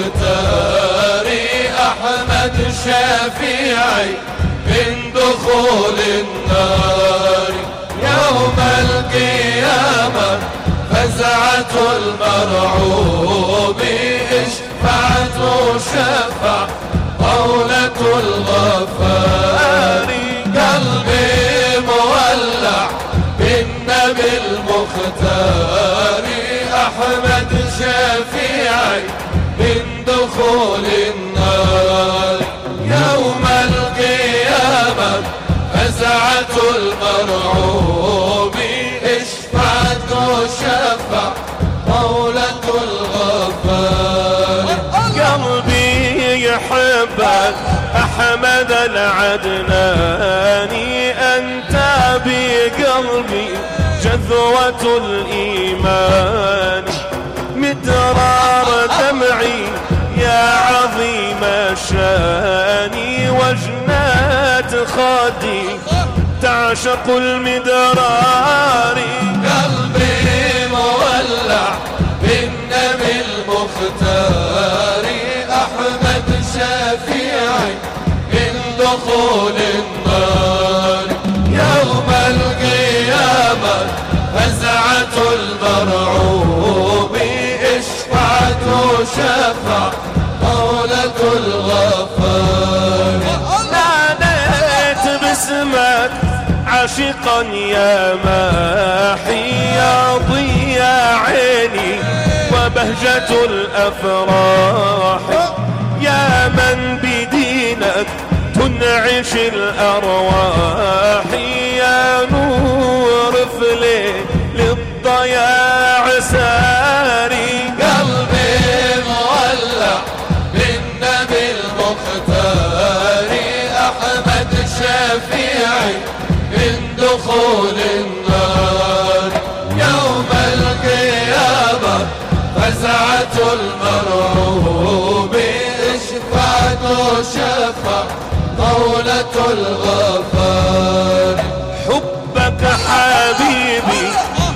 بالمختار أحمد شفيعي من دخول النار. يوم القيامة فزعة المرعوب اشفعت شفع دخول النار يوم القيامة فزعة المرعوب اشفعت وشفع قولة الغفار. قلبي يحبك أحمد العدناني أنت بقلبي جذوة الإيمان. مدرار الشان وجنات خدي تعشق المدرار قلبي مولع بالنبي المختار. أحمد شفيعي من دخول النار باسمك عاشقا يا ماحي يا ضياء عيني وبهجة الأفراح يا من بدينك تنعش الأرواح يا نور فلي للضياع ساري دخول النار. يوم القيامة فزعة المرعوب اشفعت وشفع قولة الغفار. حبك حبيبي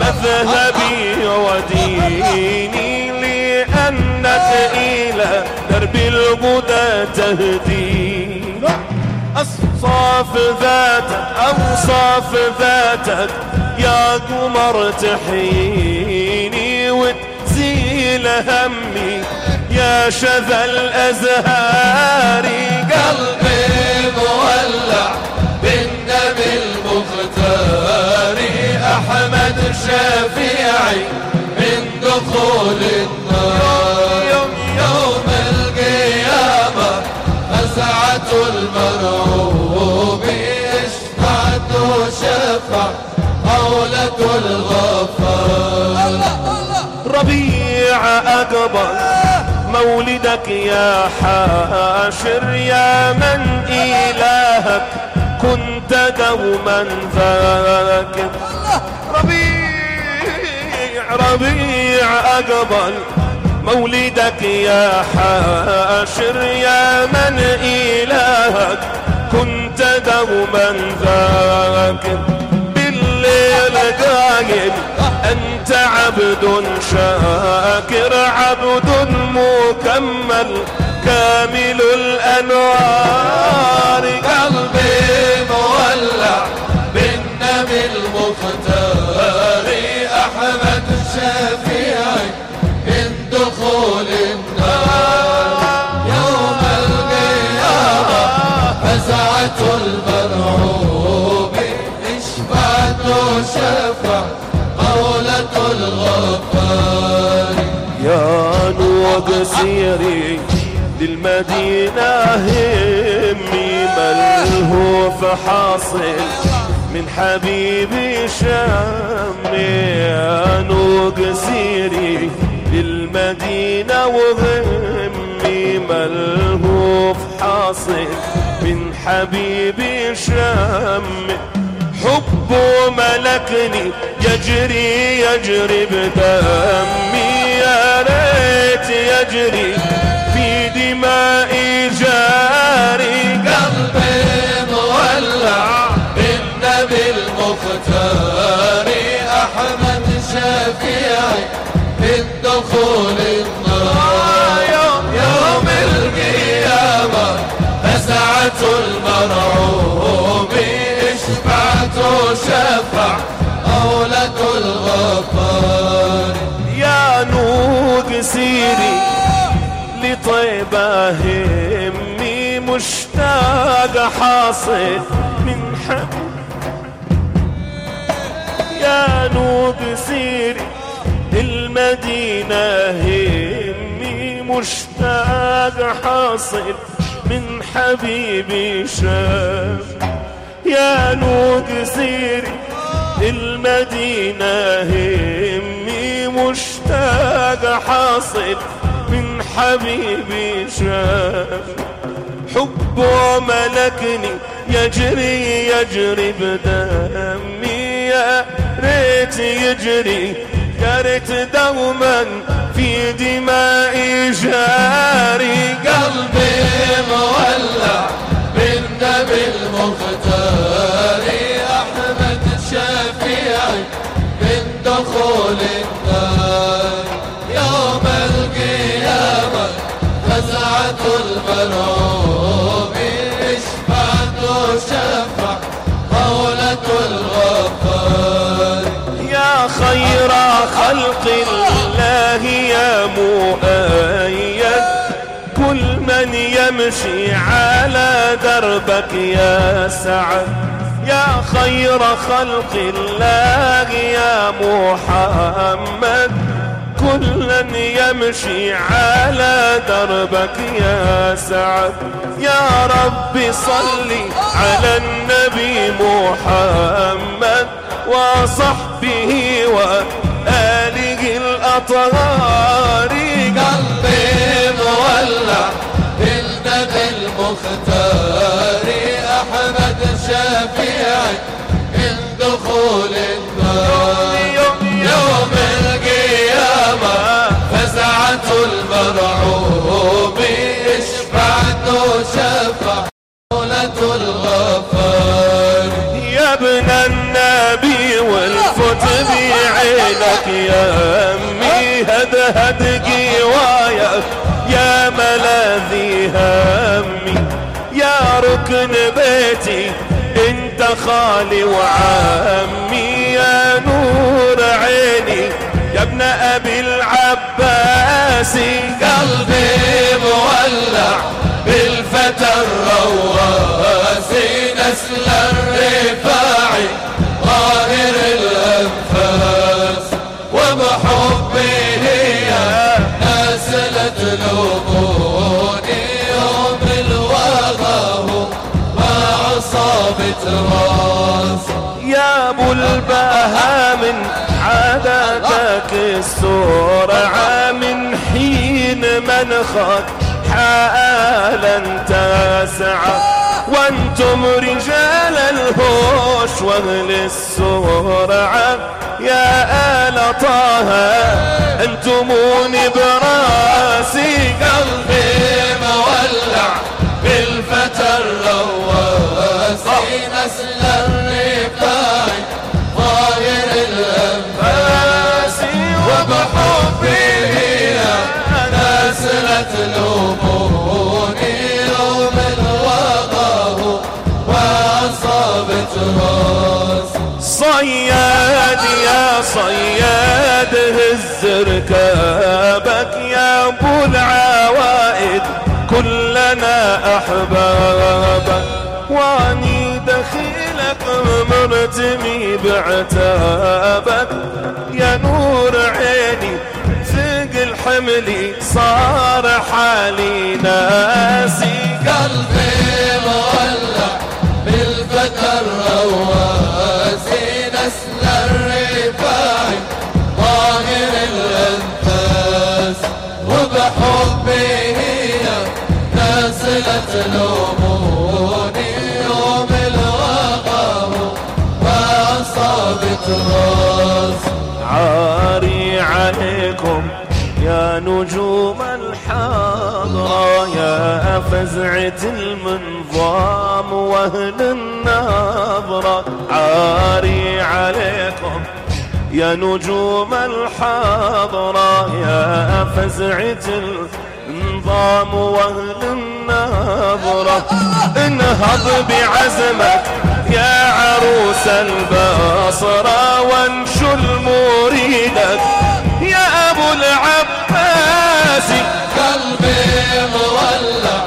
مذهبي وديني لأنك إلى درب الهدى تهديني أصاف ذاتك أوصاف ذاتك يا قمر تحييني وتزيل همي. يا شذا الأزهار قلبي مولع بالنبي المختار أحمد شفيعي من دخول النار. أقبل مولدك يا حاشر يا من إلهك كنت دوما ذاكر ربيع ربيع أقبل مولدك يا حاشر يا من إلهك كنت دوما ذاكر بالليل قايم أنت عبد شاكر مكمل كامل الأنوار. قلبي نوق سيري للمدينة همي ملهوف حاصل. من حبيبي شامي يا نوق سيري للمدينة وهمي ملهوف حاصل. من حبيبي شامي حبه ملكني يجري يجري بدمي يا ريت يجري في دمائي جاري. قلبي مولع بالنبي المختار أحمد شفيعي في نوق سيري لطيبة همي مشتاق حاصل من حب. يا نوق سيري المدينة همي مشتاق حاصل من حبيبي شاف يا نوق سيري المدينة همي مشتاق حاصل من حبيبي شاف حبه ملكني يجري يجري بدمي. يا ريت يجري يا ريت دوما في دمائي جاري. قلبي مولع يا خير خلق الله يا مؤيد كل من يمشي على دربك يا سعد. يا خير خلق الله يا محمد كل يمشي على دربك يا سعد. يا رب صل على النبي محمد وصحبه وآله الأطهار. قلبي مولع بالنبي المختار. أحمد شفيعي وشفع قولة الغفار يا ابن النبي والفت بعينك يا أمي هدهد قوايا يا ملاذي همي. يا ركن بيتي انت خالي وعمي يا نور عيني يا ابن أبي العباسي قلبي مولع بالفتى الرواسي نسل الرفاعي ظاهر الأنفاس وبحبه لا تلوموني يوم الوغى ما عصابة راس. يا أبو البها من عادتك السرعة من حين من خد تسعى وأنتم رجال الهوش واهل السرعة. يا آل طه انتموني براسي قلبي مولع بالفتى الرواسي. نسل صياد يا صياد هز ركابك يا أبو العوائد كلنا أحبابك. وأني دخيلك مرتمي بعتابك. يا نور عيني ثقل حملي صار حالي ناسي. لا تلوموني يوم عاري عليكم يا نجوم الحاضرة يا فزعة المنظام واهل النظرة عاري عليكم يا نجوم الحاضرة يا فزعة النظام واهل النظرة انهض بعزمك يا عروس البصرة وانشل مريدك يا أبو العباس. قلبي مولع